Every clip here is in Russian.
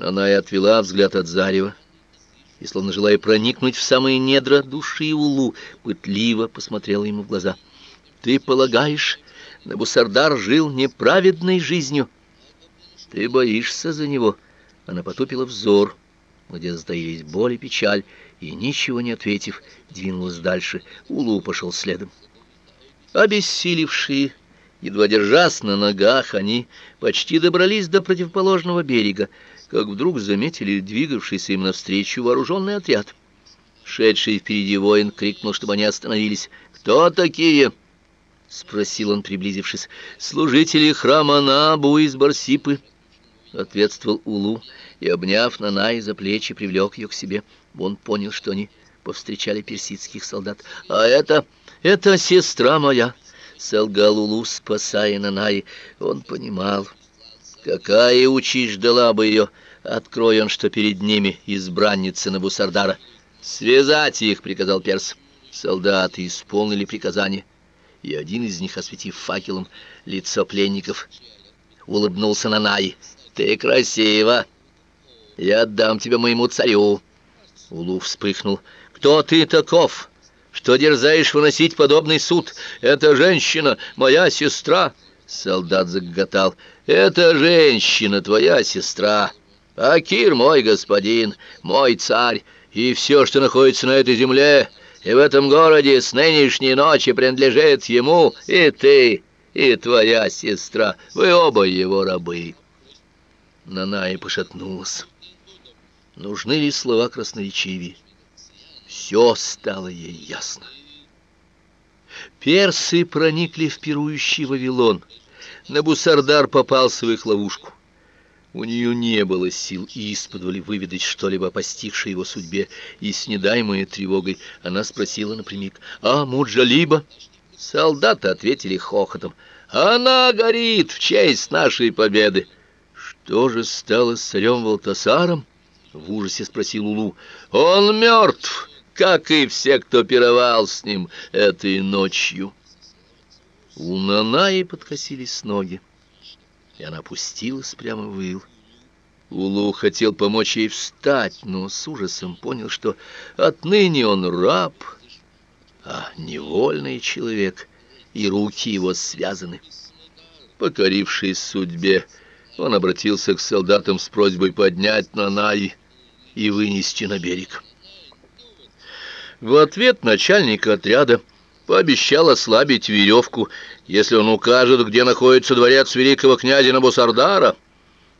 Она и отвела взгляд от зарева, и, словно желая проникнуть в самые недра души Улу, пытливо посмотрела ему в глаза. «Ты полагаешь, Набусардар жил неправедной жизнью?» «Ты боишься за него?» Она потупила взор, где затаились боль и печаль, и, ничего не ответив, двинулась дальше. Улу пошел следом. Обессилевшие, едва держась на ногах, они почти добрались до противоположного берега, как вдруг заметили двигавшийся им навстречу вооруженный отряд. Шедший впереди воин крикнул, чтобы они остановились. «Кто такие?» — спросил он, приблизившись. «Служители храма Набу из Барсипы», — ответствовал Улу, и, обняв Нанай за плечи, привлек ее к себе. Он понял, что они повстречали персидских солдат. «А это... это сестра моя!» — солгал Улу, спасая Нанай. Он понимал Какая участь ждала бы ее, открой он, что перед ними избранница Набусардара. «Связать их!» — приказал Перс. Солдаты исполнили приказание, и один из них, осветив факелом лицо пленников, улыбнулся на Наи. «Ты красива! Я отдам тебя моему царю!» Улу вспыхнул. «Кто ты таков? Что дерзаешь выносить подобный суд? Это женщина, моя сестра!» Солдат заготал. «Это женщина, твоя сестра. Акир мой господин, мой царь, и все, что находится на этой земле, и в этом городе с нынешней ночи принадлежит ему, и ты, и твоя сестра. Вы оба его рабы». Нанай пошатнулась. Нужны ли слова красноречивее? Все стало ей ясно. Персы проникли в пирующий Вавилон. Набусардар попался в их ловушку. У нее не было сил исподволи выведать что-либо о постигшей его судьбе, и с недаемой тревогой она спросила напрямик, «А Муджалиба?» Солдаты ответили хохотом, «Она горит в честь нашей победы!» «Что же стало с царем Валтасаром?» — в ужасе спросил Улу. «Он мертв!» Как и все, кто пировал с ним этой ночью. У Нанаи подкосились ноги, и она опустилась прямо в ил. Улу хотел помочь ей встать, но с ужасом понял, что отныне он раб, а невольный человек, и руки его связаны. Покорившись судьбе, он обратился к солдатам с просьбой поднять Нанаи и вынести на берег. В ответ начальник отряда пообещал ослабить веревку, если он укажет, где находится дворец великого князя Набусардара.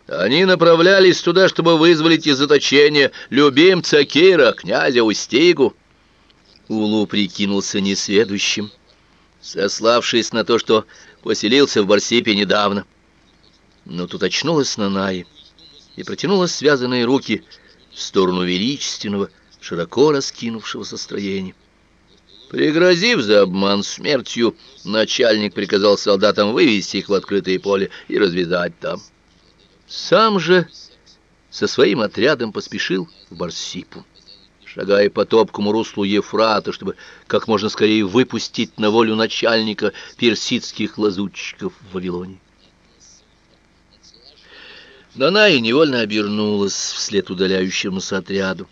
Они направлялись туда, чтобы вызволить из заточения любимца Кира, князя Устигу. Улу прикинулся несведущим, сославшись на то, что поселился в Барсипе недавно. Но тут очнулась Нанай и протянула связанные руки в сторону величественного, широко раскинувшегося строения. Пригрозив за обман смертью, начальник приказал солдатам вывести их в открытое поле и развязать там. Сам же со своим отрядом поспешил в Барсипу, шагая по топкому руслу Ефрата, чтобы как можно скорее выпустить на волю начальника персидских лазутчиков в Вавилоне. Даная невольно обернулась вслед удаляющемуся отряду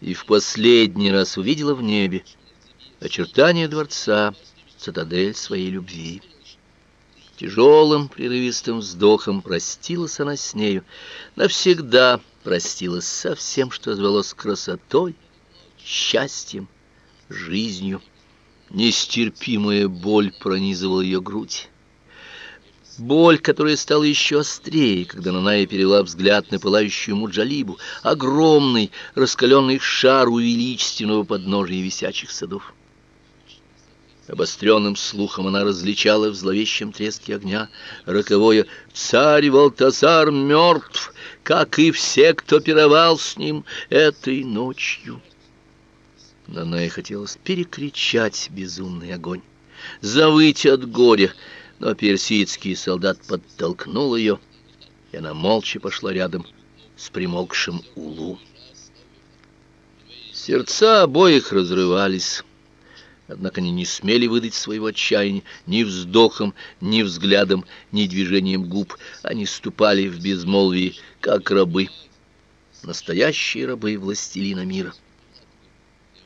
и в последний раз увидела в небе очертания дворца, цитадель своей любви. Тяжелым, прерывистым вздохом простилась она с нею, навсегда простилась со всем, что звалось красотой, счастьем, жизнью. Нестерпимая боль пронизывала ее грудь. Боль, которая стала еще острее, когда Наная перела взгляд на пылающую Муджалибу, огромный раскаленный шар у величественного подножия висячих садов. Обостренным слухом она различала в зловещем треске огня роковое «Царь Валтасар мертв, как и все, кто пировал с ним этой ночью». Наная хотелось перекричать безумный огонь, завыть от горя, но персидский солдат подтолкнул ее, и она молча пошла рядом с примолкшим Улу. Сердца обоих разрывались, однако они не смели выдать своего отчаяния ни вздохом, ни взглядом, ни движением губ. Они ступали в безмолвии, как рабы, настоящие рабы властелина мира.